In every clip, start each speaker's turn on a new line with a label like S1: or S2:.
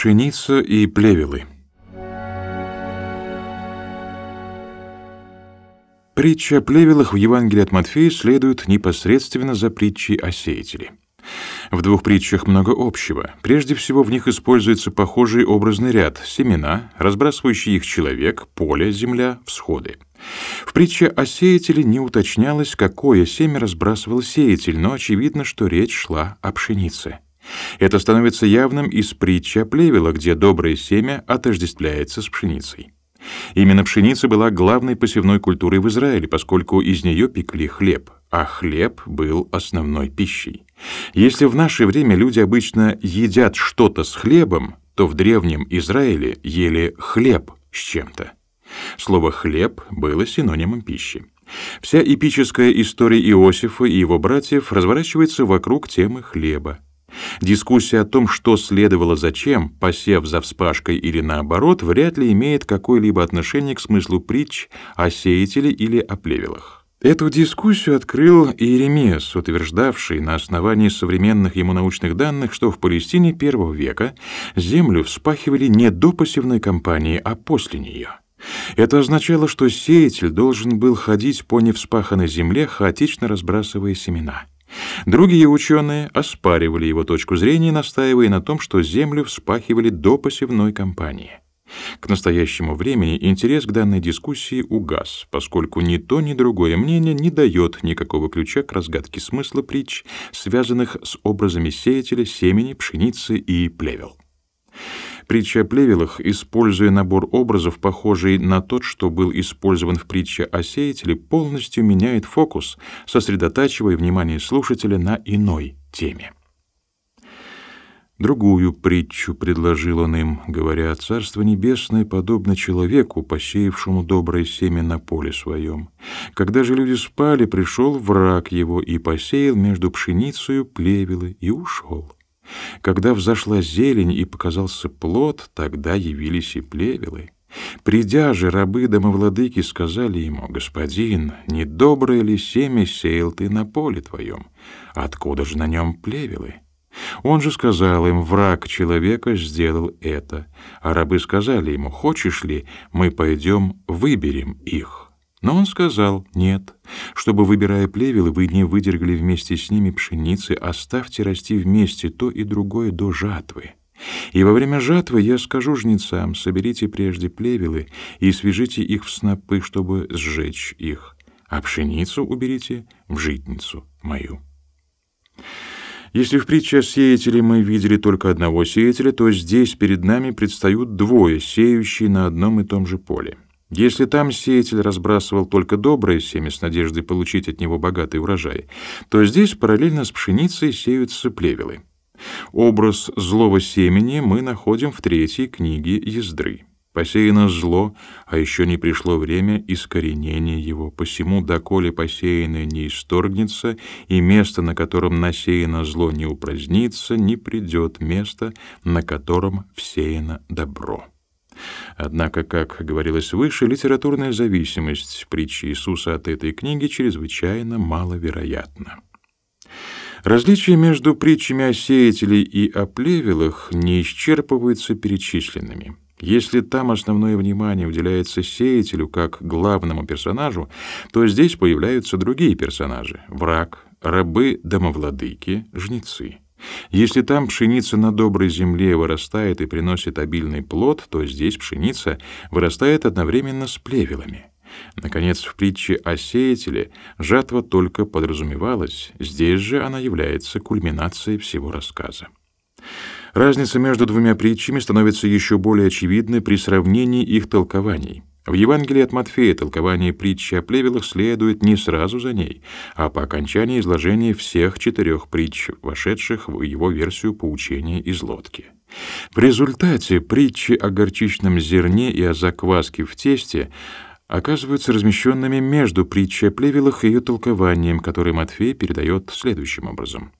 S1: Пшеница и плевелы. Притча о плевелах в Евангелии от Матфея следует непосредственно за притчей о сеятеле. В двух притчах много общего. Прежде всего, в них используется похожий образный ряд — семена, разбрасывающий их человек, поле, земля, всходы. В притче о сеятеле не уточнялось, какое семя разбрасывал сеятель, но очевидно, что речь шла о пшенице. Это становится явным из притчи о плевелах, где доброе семя отождествляется с пшеницей. Именно пшеница была главной посевной культурой в Израиле, поскольку из нее пекли хлеб, а хлеб был основной пищей. Если в наше время люди обычно едят что-то с хлебом, то в древнем Израиле ели хлеб с чем-то. Слово «хлеб» было синонимом пищи. Вся эпическая история Иосифа и его братьев разворачивается вокруг темы хлеба. Дискуссия о том, что следовало зачем, посев за вспашкой или наоборот, вряд ли имеет какое-либо отношение к смыслу притч о сеятеле или о плевелах. Эту дискуссию открыл Иеремиас, утверждавший на основании современных ему научных данных, что в Палестине первого века землю вспахивали не до посевной кампании, а после нее. Это означало, что сеятель должен был ходить по невспаханной земле, хаотично разбрасывая семена. Другие ученые оспаривали его точку зрения, настаивая на том, что землю вспахивали до посевной кампании. К настоящему времени интерес к данной дискуссии угас, поскольку ни то, ни другое мнение не дает никакого ключа к разгадке смысла притч, связанных с образами сеятеля, семени, пшеницы и плевел. Притча о плевелах, используя набор образов, похожий на тот, что был использован в притче о сеятеле, полностью меняет фокус, сосредотачивая внимание слушателя на иной теме. Другую притчу предложил он им, говоря, «Царство небесное подобно человеку, посеявшему доброе семя на поле своем. Когда же люди спали, пришел враг его и посеял между пшеницей плевелы и ушел». Когда взошла зелень и показался плод, тогда явились и плевелы. Придя же, рабы домовладыки сказали ему, «Господин, недоброе ли семя сеял ты на поле твоем? Откуда же на нем плевелы?» Он же сказал им, враг человека сделал это. А рабы сказали ему, «Хочешь ли, мы пойдем, выберем их?» Но он сказал «нет». Чтобы, выбирая плевелы, вы не выдергали вместе с ними пшеницы, оставьте расти вместе то и другое до жатвы. И во время жатвы я скажу жнецам, соберите прежде плевелы и свяжите их в снопы, чтобы сжечь их, а пшеницу уберите в житницу мою. Если в притче о мы видели только одного сеятеля, то здесь перед нами предстают двое, сеющие на одном и том же поле. Если там сеятель разбрасывал только доброе семя с надеждой получить от него богатый урожай, то здесь параллельно с пшеницей сеются плевелы. Образ злого семени мы находим в третьей книге Ездры. Посеяно зло, а еще не пришло время искоренения его, посему, доколе посеянное не исторгнется, и место, на котором насеяно зло, не упразднится, не придет место, на котором всеяно добро. Однако, как говорилось выше, литературная зависимость притчи Иисуса от этой книги чрезвычайно маловероятна. Различие между притчами о сеятеле и о плевелах не исчерпывается перечисленными. Если там основное внимание уделяется сеятелю как главному персонажу, то здесь появляются другие персонажи — враг, рабы, домовладыки, жнецы. Если там пшеница на доброй земле вырастает и приносит обильный плод, то здесь пшеница вырастает одновременно с плевелами. Наконец, в притче о сеятеле жатва только подразумевалась, здесь же она является кульминацией всего рассказа. Разница между двумя притчами становится еще более очевидной при сравнении их толкований. В Евангелии от Матфея толкование притчи о плевелах следует не сразу за ней, а по окончании изложения всех четырех притч, вошедших в его версию поучения из лодки. В результате притчи о горчичном зерне и о закваске в тесте оказываются размещенными между притчей о плевелах и ее толкованием, которое Матфей передает следующим образом.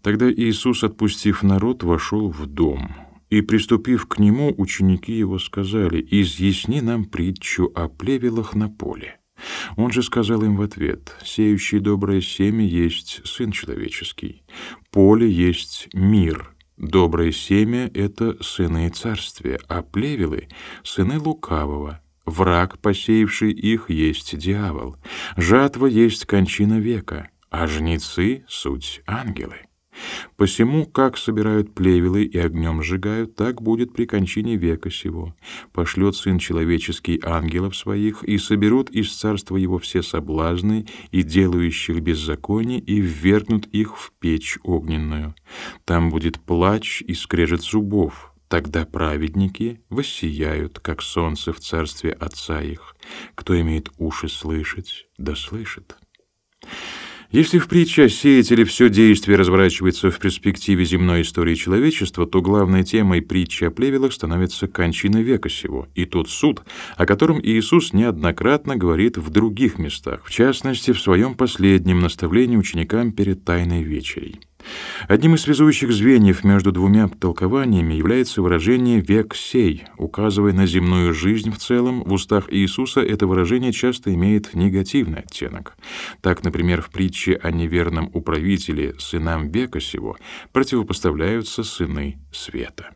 S1: Тогда Иисус, отпустив народ, вошел в дом — и, приступив к нему, ученики его сказали, «Изъясни нам притчу о плевелах на поле». Он же сказал им в ответ, «Сеющий доброе семя есть Сын Человеческий, поле есть мир, Доброе семя — это сыны царствия, а плевелы — сыны лукавого. Враг, посеявший их, есть дьявол. Жатва есть кончина века, а жнецы — суть ангелы. Посему, как собирают плевелы и огнем сжигают, так будет при кончине века сего. Пошлет Сын Человеческий ангелов своих, и соберут из царства его все соблазны и делающих беззаконие, и ввергнут их в печь огненную. Там будет плач и скрежет зубов. Тогда праведники воссияют, как солнце в царстве Отца их. Кто имеет уши слышать, да слышит. Если в притче о сеятеле все действие разворачивается в перспективе земной истории человечества, то главной темой притчи о плевелах становится кончина века сего и тот суд, о котором Иисус неоднократно говорит в других местах, в частности, в своем последнем наставлении ученикам перед Тайной вечерей. Одним из связующих звеньев между двумя толкованиями является выражение «век сей», указывая на земную жизнь в целом. В устах Иисуса это выражение часто имеет негативный оттенок. Так, например, в притче о неверном управителе «сынам века сего» противопоставляются сыны света.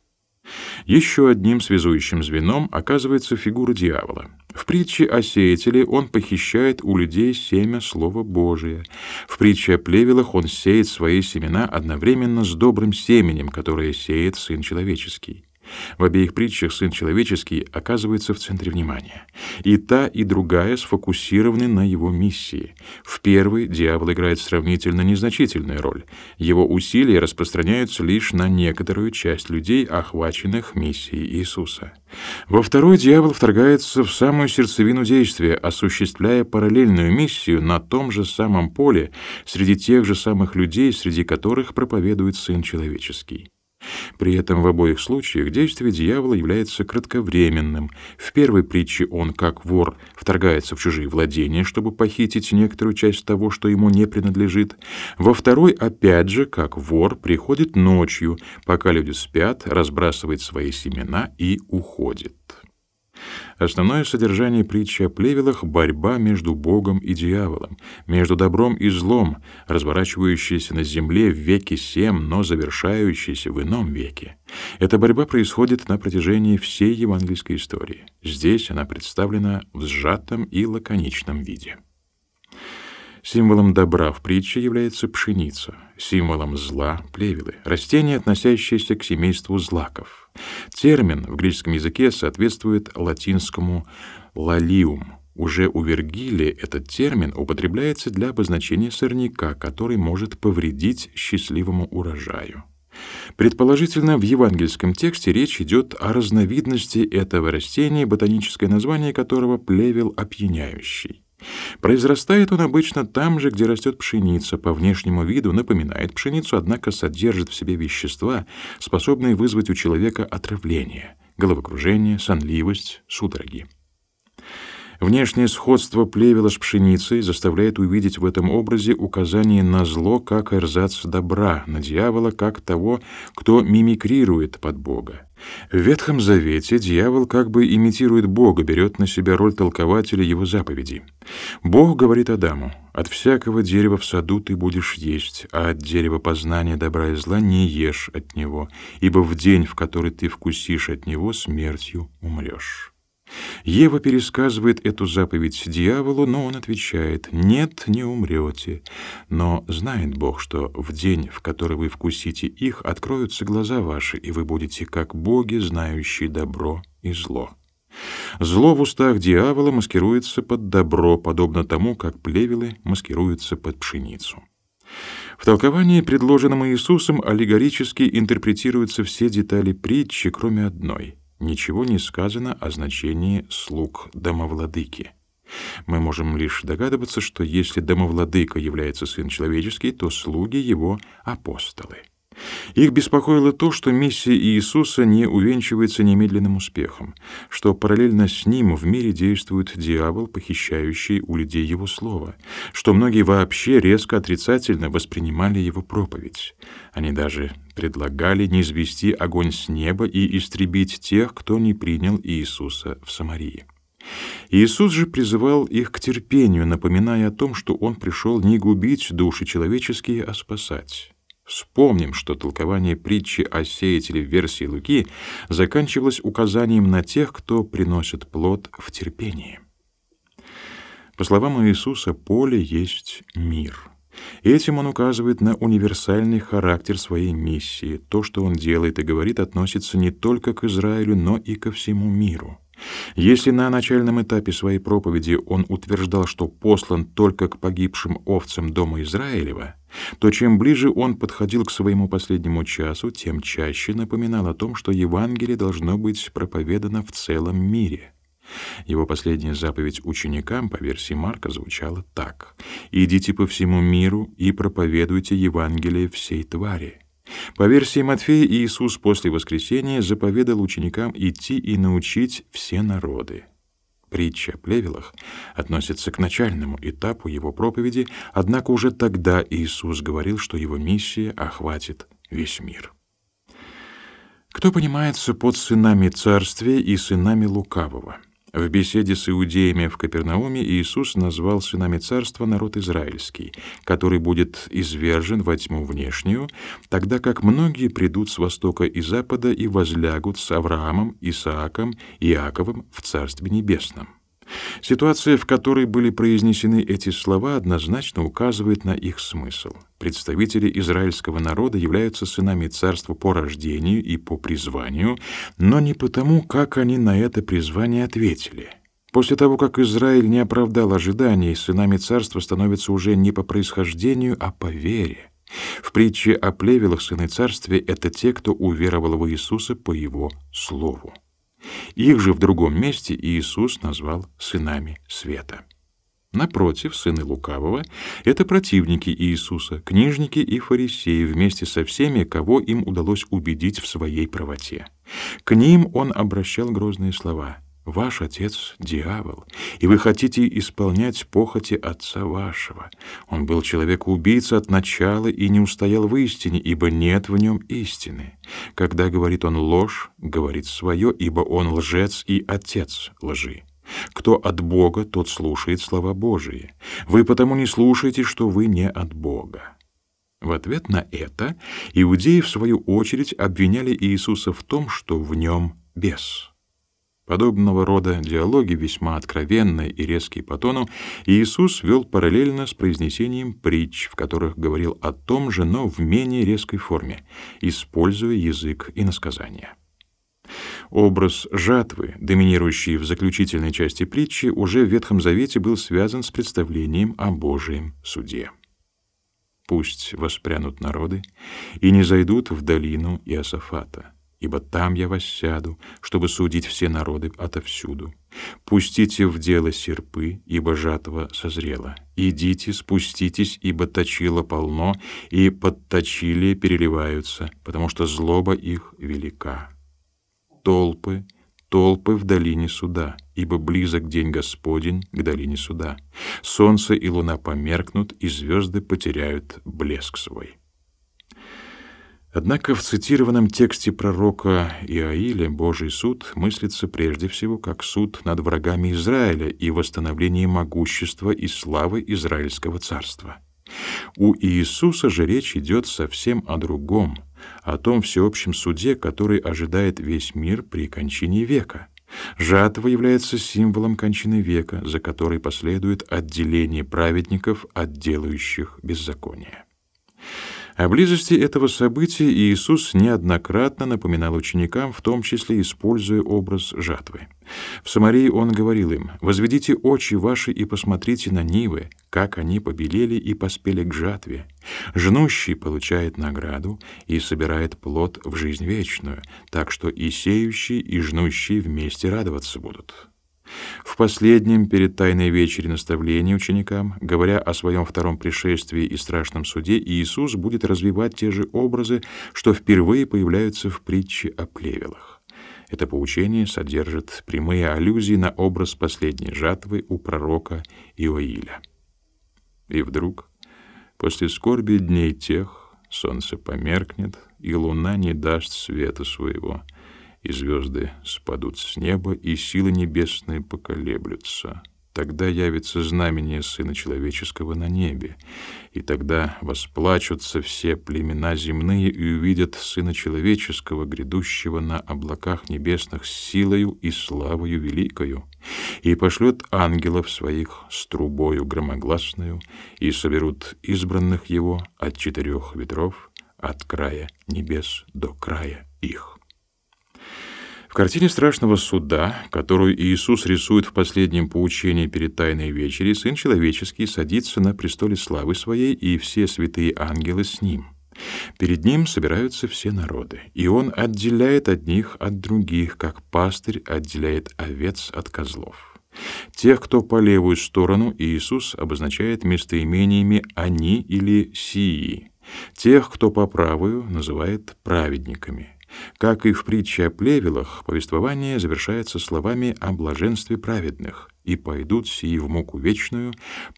S1: Еще одним связующим звеном оказывается фигура дьявола. В притче о сеятеле он похищает у людей семя Слова Божия. В притче о плевелах он сеет свои семена одновременно с добрым семенем, которое сеет Сын Человеческий. В обеих притчах Сын Человеческий оказывается в центре внимания. И та, и другая сфокусированы на его миссии. В первой дьявол играет сравнительно незначительную роль. Его усилия распространяются лишь на некоторую часть людей, охваченных миссией Иисуса. Во второй дьявол вторгается в самую сердцевину действия, осуществляя параллельную миссию на том же самом поле, среди тех же самых людей, среди которых проповедует Сын Человеческий. При этом в обоих случаях действие дьявола является кратковременным. В первой притче он, как вор, вторгается в чужие владения, чтобы похитить некоторую часть того, что ему не принадлежит. Во второй, опять же, как вор, приходит ночью, пока люди спят, разбрасывает свои семена и уходит. Основное содержание притчи о плевелах — борьба между Богом и дьяволом, между добром и злом, разворачивающаяся на земле в веке семь, но завершающаяся в ином веке. Эта борьба происходит на протяжении всей евангельской истории. Здесь она представлена в сжатом и лаконичном виде. Символом добра в притче является пшеница, символом зла — плевелы, растение, относящееся к семейству злаков. Термин в греческом языке соответствует латинскому «лалиум». Уже у Вергилия этот термин употребляется для обозначения сорняка, который может повредить счастливому урожаю. Предположительно, в евангельском тексте речь идет о разновидности этого растения, ботаническое название которого плевел опьяняющий. Произрастает он обычно там же, где растет пшеница, по внешнему виду напоминает пшеницу, однако содержит в себе вещества, способные вызвать у человека отравление, головокружение, сонливость, судороги. Внешнее сходство плевела с пшеницей заставляет увидеть в этом образе указание на зло как эрзац добра, на дьявола как того, кто мимикрирует под Бога. В Ветхом Завете дьявол как бы имитирует Бога, берет на себя роль толкователя его заповедей. Бог говорит Адаму, «От всякого дерева в саду ты будешь есть, а от дерева познания добра и зла не ешь от него, ибо в день, в который ты вкусишь от него, смертью умрешь». Ева пересказывает эту заповедь дьяволу, но он отвечает «Нет, не умрете». Но знает Бог, что в день, в который вы вкусите их, откроются глаза ваши, и вы будете как боги, знающие добро и зло. Зло в устах дьявола маскируется под добро, подобно тому, как плевелы маскируются под пшеницу. В толковании, предложенном Иисусом, аллегорически интерпретируются все детали притчи, кроме одной — ничего не сказано о значении слуг домовладыки. Мы можем лишь догадываться, что если домовладыка является сын человеческий, то слуги его — апостолы. Их беспокоило то, что миссия Иисуса не увенчивается немедленным успехом, что параллельно с ним в мире действует дьявол, похищающий у людей его слово, что многие вообще резко отрицательно воспринимали его проповедь. Они даже предлагали низвести огонь с неба и истребить тех, кто не принял Иисуса в Самарии. Иисус же призывал их к терпению, напоминая о том, что Он пришел не губить души человеческие, а спасать. Вспомним, что толкование притчи о сеятеле в версии Луки заканчивалось указанием на тех, кто приносит плод в терпении. По словам Иисуса, поле есть мир. Этим он указывает на универсальный характер своей миссии. То, что он делает и говорит, относится не только к Израилю, но и ко всему миру. Если на начальном этапе своей проповеди он утверждал, что послан только к погибшим овцам дома Израилева, то чем ближе он подходил к своему последнему часу, тем чаще напоминал о том, что Евангелие должно быть проповедано в целом мире. Его последняя заповедь ученикам по версии Марка звучала так: "Идите по всему миру и проповедуйте Евангелие всей твари". По версии Матфея, Иисус после воскресения заповедал ученикам идти и научить все народы. Притча о плевелах относится к начальному этапу его проповеди, однако уже тогда Иисус говорил, что его миссия охватит весь мир. Кто понимается под сынами царствия и сынами лукавого? В беседе с иудеями в Капернауме Иисус назвал сынами царства народ израильский, который будет извержен во тьму внешнюю, тогда как многие придут с востока и запада и возлягут с Авраамом, Исааком и Иаковом в Царстве Небесном. Ситуация, в которой были произнесены эти слова, однозначно указывает на их смысл. Представители израильского народа являются сынами царства по рождению и по призванию, но не потому, как они на это призвание ответили. После того, как Израиль не оправдал ожиданий, сынами царства становятся уже не по происхождению, а по вере. В притче о плевелах сыны царствия — это те, кто уверовал в Иисуса по Его слову. Их же в другом месте Иисус назвал сынами света. Напротив, сыны лукавого — это противники Иисуса, книжники и фарисеи вместе со всеми, кого им удалось убедить в своей правоте. К ним он обращал грозные слова — Ваш отец — дьявол, и вы хотите исполнять похоти отца вашего. Он был человек-убийца от начала и не устоял в истине, ибо нет в нем истины. Когда говорит он ложь, говорит свое, ибо он лжец и отец лжи. Кто от Бога, тот слушает слова Божии. Вы потому не слушаете, что вы не от Бога. В ответ на это иудеи, в свою очередь, обвиняли Иисуса в том, что в нем бес. Подобного рода диалоги, весьма откровенные и резкие по тону, Иисус вел параллельно с произнесением притч, в которых говорил о том же, но в менее резкой форме, используя язык и насказания. Образ жатвы, доминирующий в заключительной части притчи, уже в Ветхом Завете был связан с представлением о Божьем суде. Пусть воспрянут народы и не зайдут в долину Иосафата ибо там я воссяду, чтобы судить все народы отовсюду. Пустите в дело серпы, ибо жатва созрела. Идите, спуститесь, ибо точило полно, и подточили переливаются, потому что злоба их велика. Толпы, толпы в долине суда, ибо близок день Господень к долине суда. Солнце и луна померкнут, и звезды потеряют блеск свой. Однако в цитированном тексте пророка Иаиля Божий суд мыслится прежде всего как суд над врагами Израиля и восстановление могущества и славы Израильского царства. У Иисуса же речь идет совсем о другом, о том всеобщем суде, который ожидает весь мир при кончине века. Жатва является символом кончины века, за которой последует отделение праведников от делающих беззаконие. О близости этого события Иисус неоднократно напоминал ученикам, в том числе используя образ жатвы. В Самарии он говорил им: "Возведите очи ваши и посмотрите на нивы, как они побелели и поспели к жатве. Жнущий получает награду и собирает плод в жизнь вечную, так что и сеющий, и жнущий вместе радоваться будут". В последнем перед тайной вечерей наставлении ученикам, говоря о своем втором пришествии и страшном суде, Иисус будет развивать те же образы, что впервые появляются в притче о плевелах. Это поучение содержит прямые аллюзии на образ последней жатвы у пророка Иоиля. И вдруг, после скорби дней тех, солнце померкнет, и луна не даст света своего — и звезды спадут с неба, и силы небесные поколеблются. тогда явится знамение Сына Человеческого на небе, и тогда восплачутся все племена земные и увидят Сына Человеческого, грядущего на облаках небесных с силою и славою великою, и пошлет ангелов своих с трубою громогласную, и соберут избранных его от четырех ветров, от края небес до края их. В картине страшного суда, которую Иисус рисует в последнем поучении перед Тайной вечерей, Сын Человеческий садится на престоле славы Своей, и все святые ангелы с Ним. Перед Ним собираются все народы, и Он отделяет одних от других, как пастырь отделяет овец от козлов. Тех, кто по левую сторону, Иисус обозначает местоимениями «они» или «сии». Тех, кто по правую, называет праведниками. Как и в притче о плевелах, повествование завершается словами о блаженстве праведных, и пойдут сии в муку вечную,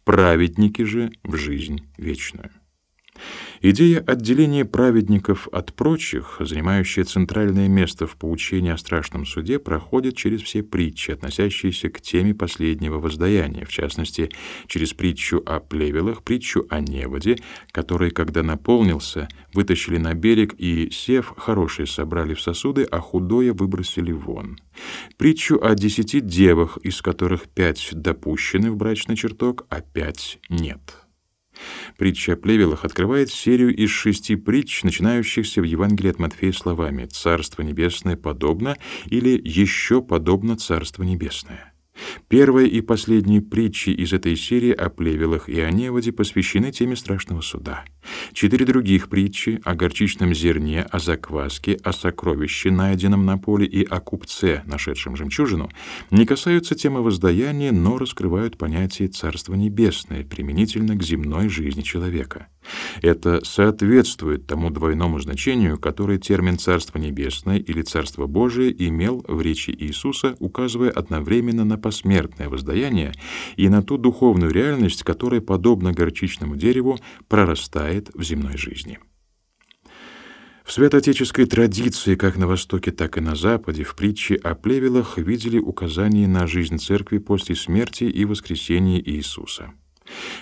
S1: праведники же в жизнь вечную. Идея отделения праведников от прочих, занимающая центральное место в поучении о страшном суде, проходит через все притчи, относящиеся к теме последнего воздаяния, в частности, через притчу о плевелах, притчу о неводе, который, когда наполнился, вытащили на берег и, сев, хорошие собрали в сосуды, а худое выбросили вон. Притчу о десяти девах, из которых пять допущены в брачный чертог, а пять нет. Притча о плевелах открывает серию из шести притч, начинающихся в Евангелии от Матфея словами «Царство небесное подобно» или «Еще подобно Царство небесное». Первая и последние притчи из этой серии о плевелах и о неводе посвящены теме страшного суда. Четыре других притчи о горчичном зерне, о закваске, о сокровище, найденном на поле, и о купце, нашедшем жемчужину, не касаются темы воздаяния, но раскрывают понятие «царство небесное» применительно к земной жизни человека. Это соответствует тому двойному значению, которое термин «царство небесное» или «царство Божие» имел в речи Иисуса, указывая одновременно на посмертное воздаяние и на ту духовную реальность, которая, подобно горчичному дереву, прорастает в земной жизни. В святоотеческой традиции, как на Востоке, так и на Западе, в притче о плевелах видели указания на жизнь церкви после смерти и воскресения Иисуса.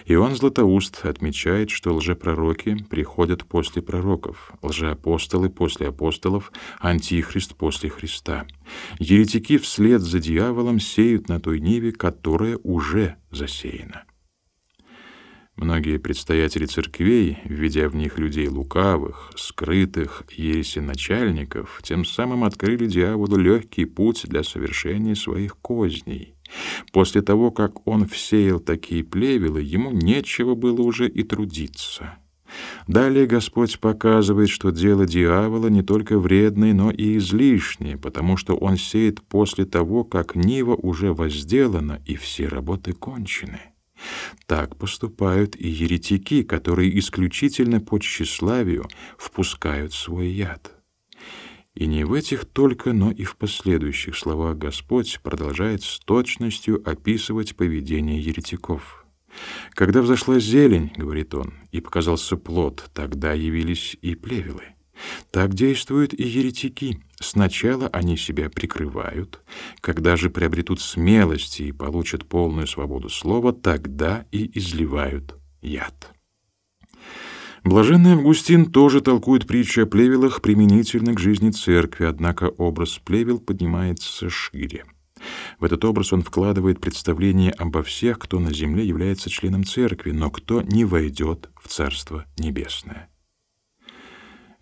S1: Иоанн Златоуст отмечает, что лжепророки приходят после пророков, лжеапостолы после апостолов, антихрист после Христа. Еретики вслед за дьяволом сеют на той ниве, которая уже засеяна. Многие предстоятели церквей, введя в них людей лукавых, скрытых, ереси начальников, тем самым открыли дьяволу легкий путь для совершения своих козней. После того, как он всеял такие плевелы, ему нечего было уже и трудиться. Далее Господь показывает, что дело дьявола не только вредное, но и излишнее, потому что он сеет после того, как нива уже возделана и все работы кончены. Так поступают и еретики, которые исключительно по тщеславию впускают свой яд. И не в этих только, но и в последующих словах Господь продолжает с точностью описывать поведение еретиков. «Когда взошла зелень, — говорит он, — и показался плод, тогда явились и плевелы. Так действуют и еретики. Сначала они себя прикрывают, когда же приобретут смелость и получат полную свободу слова, тогда и изливают яд. Блаженный Августин тоже толкует притчу о плевелах применительно к жизни церкви, однако образ плевел поднимается шире. В этот образ он вкладывает представление обо всех, кто на земле является членом церкви, но кто не войдет в Царство Небесное.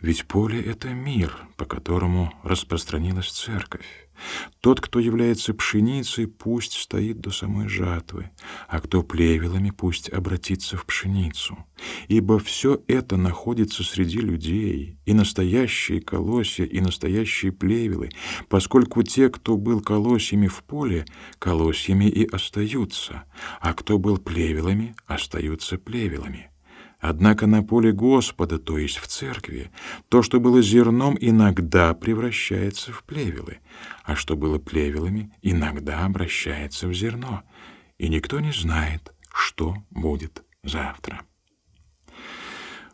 S1: Ведь поле — это мир, по которому распространилась церковь. Тот, кто является пшеницей, пусть стоит до самой жатвы, а кто плевелами, пусть обратится в пшеницу. Ибо все это находится среди людей, и настоящие колосья, и настоящие плевелы, поскольку те, кто был колосьями в поле, колосьями и остаются, а кто был плевелами, остаются плевелами. Однако на поле Господа, то есть в церкви, то, что было зерном, иногда превращается в плевелы, а что было плевелами, иногда обращается в зерно, и никто не знает, что будет завтра.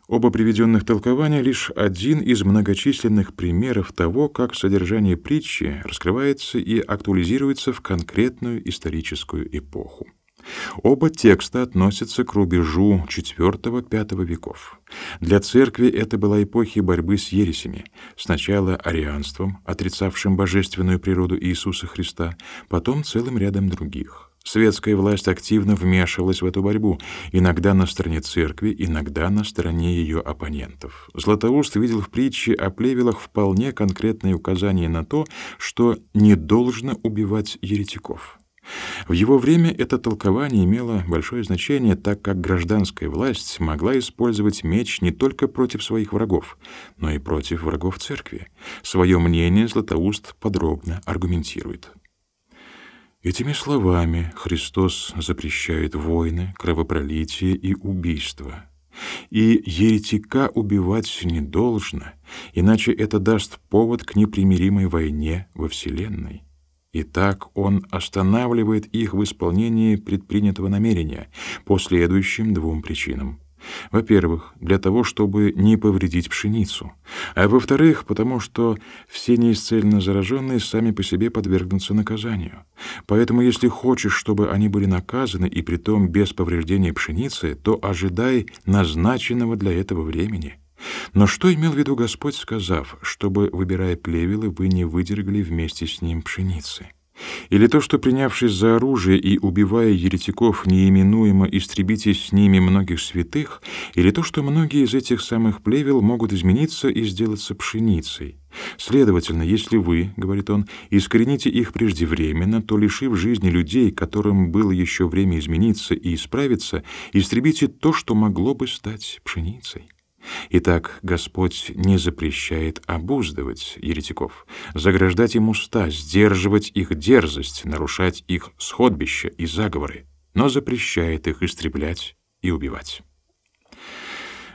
S1: Оба приведенных толкования — лишь один из многочисленных примеров того, как содержание притчи раскрывается и актуализируется в конкретную историческую эпоху. Оба текста относятся к рубежу IV-V веков. Для церкви это была эпохи борьбы с ересями. Сначала арианством, отрицавшим божественную природу Иисуса Христа, потом целым рядом других. Светская власть активно вмешивалась в эту борьбу, иногда на стороне церкви, иногда на стороне ее оппонентов. Златоуст видел в притче о плевелах вполне конкретные указания на то, что не должно убивать еретиков. В его время это толкование имело большое значение, так как гражданская власть могла использовать меч не только против своих врагов, но и против врагов церкви. Свое мнение Златоуст подробно аргументирует. Этими словами Христос запрещает войны, кровопролитие и убийство. И еретика убивать не должно, иначе это даст повод к непримиримой войне во Вселенной. Итак, он останавливает их в исполнении предпринятого намерения по следующим двум причинам. Во-первых, для того, чтобы не повредить пшеницу, а во-вторых, потому что все неисцельно зараженные сами по себе подвергнутся наказанию. Поэтому, если хочешь, чтобы они были наказаны и притом без повреждения пшеницы, то ожидай назначенного для этого времени. Но что имел в виду Господь, сказав, чтобы, выбирая плевелы, вы не выдергли вместе с ним пшеницы? Или то, что, принявшись за оружие и убивая еретиков, неименуемо истребите с ними многих святых, или то, что многие из этих самых плевел могут измениться и сделаться пшеницей. Следовательно, если вы, говорит он, искорените их преждевременно, то, лишив жизни людей, которым было еще время измениться и исправиться, истребите то, что могло бы стать пшеницей. Итак, Господь не запрещает обуздывать еретиков, заграждать им уста, сдерживать их дерзость, нарушать их сходбища и заговоры, но запрещает их истреблять и убивать.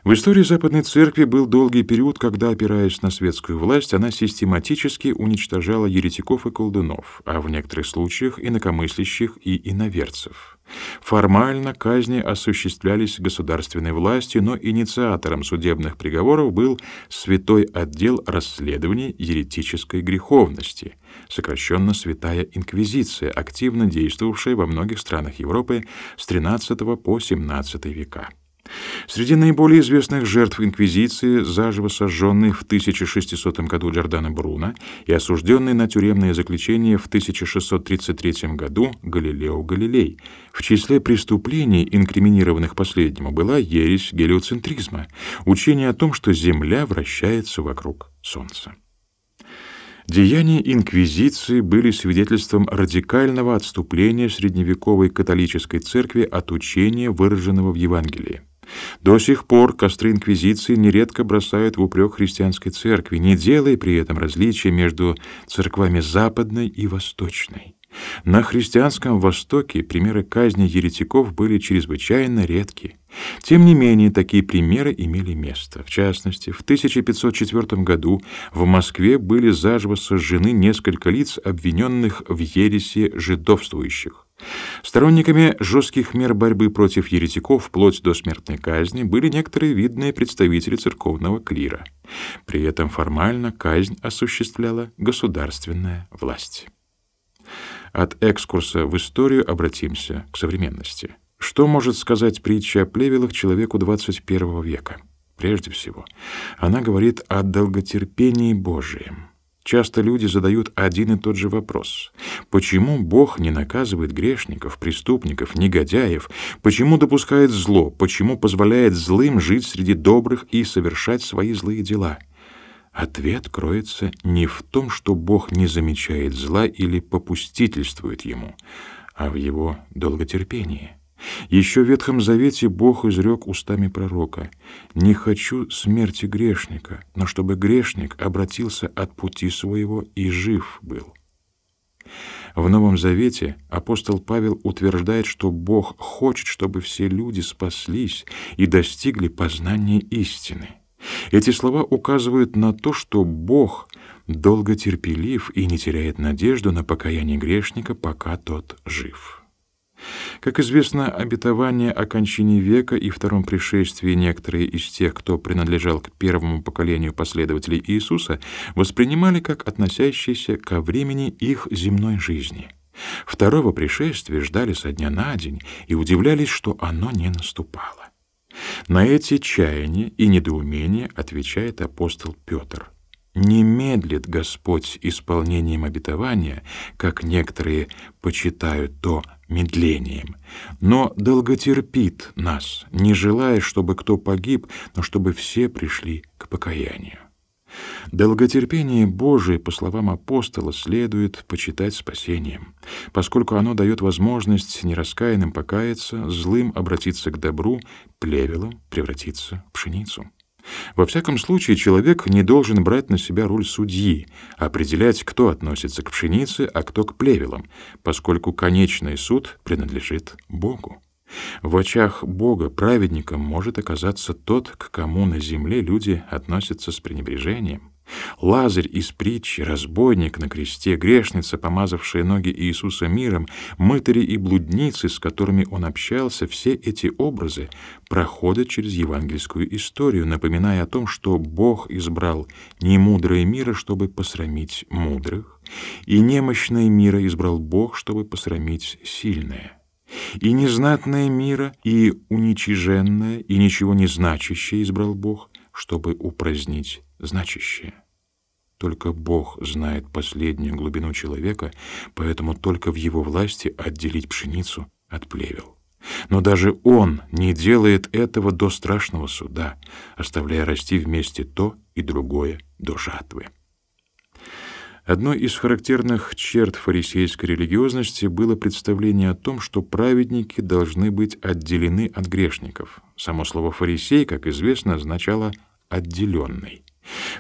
S1: В истории Западной Церкви был долгий период, когда, опираясь на светскую власть, она систематически уничтожала еретиков и колдунов, а в некоторых случаях инакомыслящих и иноверцев. Формально казни осуществлялись государственной властью, но инициатором судебных приговоров был Святой отдел расследований еретической греховности, сокращенно Святая Инквизиция, активно действовавшая во многих странах Европы с XIII по XVII века. Среди наиболее известных жертв инквизиции заживо сожженный в 1600 году Джордано Бруно и осужденный на тюремное заключение в 1633 году Галилео Галилей. В числе преступлений, инкриминированных последнему, была ересь гелиоцентризма, учение о том, что Земля вращается вокруг Солнца. Деяния инквизиции были свидетельством радикального отступления средневековой католической церкви от учения, выраженного в Евангелии. До сих пор костры инквизиции нередко бросают в упрек христианской церкви, не делая при этом различия между церквами западной и восточной. На христианском Востоке примеры казни еретиков были чрезвычайно редки. Тем не менее, такие примеры имели место. В частности, в 1504 году в Москве были заживо сожжены несколько лиц, обвиненных в ереси жидовствующих. Сторонниками жестких мер борьбы против еретиков вплоть до смертной казни были некоторые видные представители церковного клира. При этом формально казнь осуществляла государственная власть. От экскурса в историю обратимся к современности. Что может сказать притча о плевелах человеку 21 века? Прежде всего, она говорит о долготерпении Божием. Часто люди задают один и тот же вопрос. Почему Бог не наказывает грешников, преступников, негодяев? Почему допускает зло? Почему позволяет злым жить среди добрых и совершать свои злые дела? Ответ кроется не в том, что Бог не замечает зла или попустительствует ему, а в его долготерпении. Еще в Ветхом Завете Бог изрек устами пророка «Не хочу смерти грешника, но чтобы грешник обратился от пути своего и жив был». В Новом Завете апостол Павел утверждает, что Бог хочет, чтобы все люди спаслись и достигли познания истины. Эти слова указывают на то, что Бог долго терпелив и не теряет надежду на покаяние грешника, пока тот жив. Как известно, обетование о кончине века и втором пришествии некоторые из тех, кто принадлежал к первому поколению последователей Иисуса, воспринимали как относящиеся ко времени их земной жизни. Второго пришествия ждали со дня на день и удивлялись, что оно не наступало. На эти чаяния и недоумения отвечает апостол Петр. Не медлит Господь исполнением обетования, как некоторые почитают то медлением, но долготерпит нас, не желая, чтобы кто погиб, но чтобы все пришли к покаянию. Долготерпение Божие, по словам апостола, следует почитать спасением, поскольку оно дает возможность нераскаянным покаяться, злым обратиться к добру, плевелом превратиться в пшеницу. Во всяком случае, человек не должен брать на себя роль судьи, определять, кто относится к пшенице, а кто к плевелам, поскольку конечный суд принадлежит Богу. В очах Бога праведником может оказаться тот, к кому на земле люди относятся с пренебрежением. Лазарь из притчи, разбойник на кресте, грешница, помазавшая ноги Иисуса миром, мытари и блудницы, с которыми он общался, все эти образы проходят через евангельскую историю, напоминая о том, что Бог избрал немудрое мира, чтобы посрамить мудрых, и немощное мира избрал Бог, чтобы посрамить сильное и незнатное мира, и уничиженное, и ничего не значащее избрал Бог, чтобы упразднить значащее. Только Бог знает последнюю глубину человека, поэтому только в его власти отделить пшеницу от плевел. Но даже Он не делает этого до страшного суда, оставляя расти вместе то и другое до жатвы. Одной из характерных черт фарисейской религиозности было представление о том, что праведники должны быть отделены от грешников. Само слово «фарисей», как известно, означало «отделенный».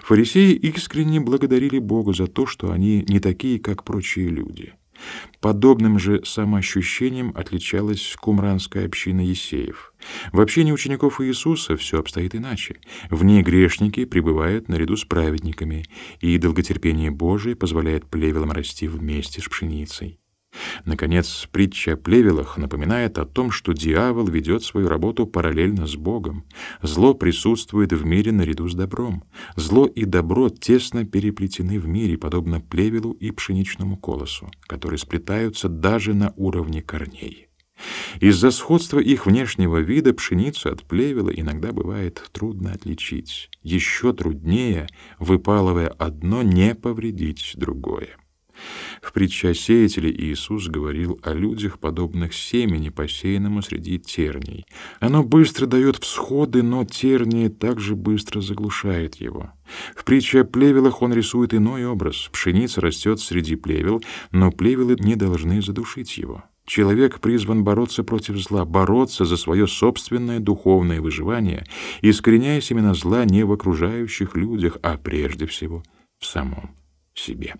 S1: Фарисеи искренне благодарили Бога за то, что они не такие, как прочие люди. Подобным же самоощущением отличалась кумранская община Есеев. В общине учеников Иисуса все обстоит иначе. В ней грешники пребывают наряду с праведниками, и долготерпение Божие позволяет плевелам расти вместе с пшеницей. Наконец, притча о плевелах напоминает о том, что дьявол ведет свою работу параллельно с Богом. Зло присутствует в мире наряду с добром. Зло и добро тесно переплетены в мире, подобно плевелу и пшеничному колосу, которые сплетаются даже на уровне корней. Из-за сходства их внешнего вида пшеницу от плевела иногда бывает трудно отличить. Еще труднее, выпалывая одно, не повредить другое. В притче о сеятеле Иисус говорил о людях, подобных семени, посеянному среди терней. Оно быстро дает всходы, но тернии также быстро заглушает его. В притче о плевелах он рисует иной образ. Пшеница растет среди плевел, но плевелы не должны задушить его. Человек призван бороться против зла, бороться за свое собственное духовное выживание, искореняя семена зла не в окружающих людях, а прежде всего в самом себе.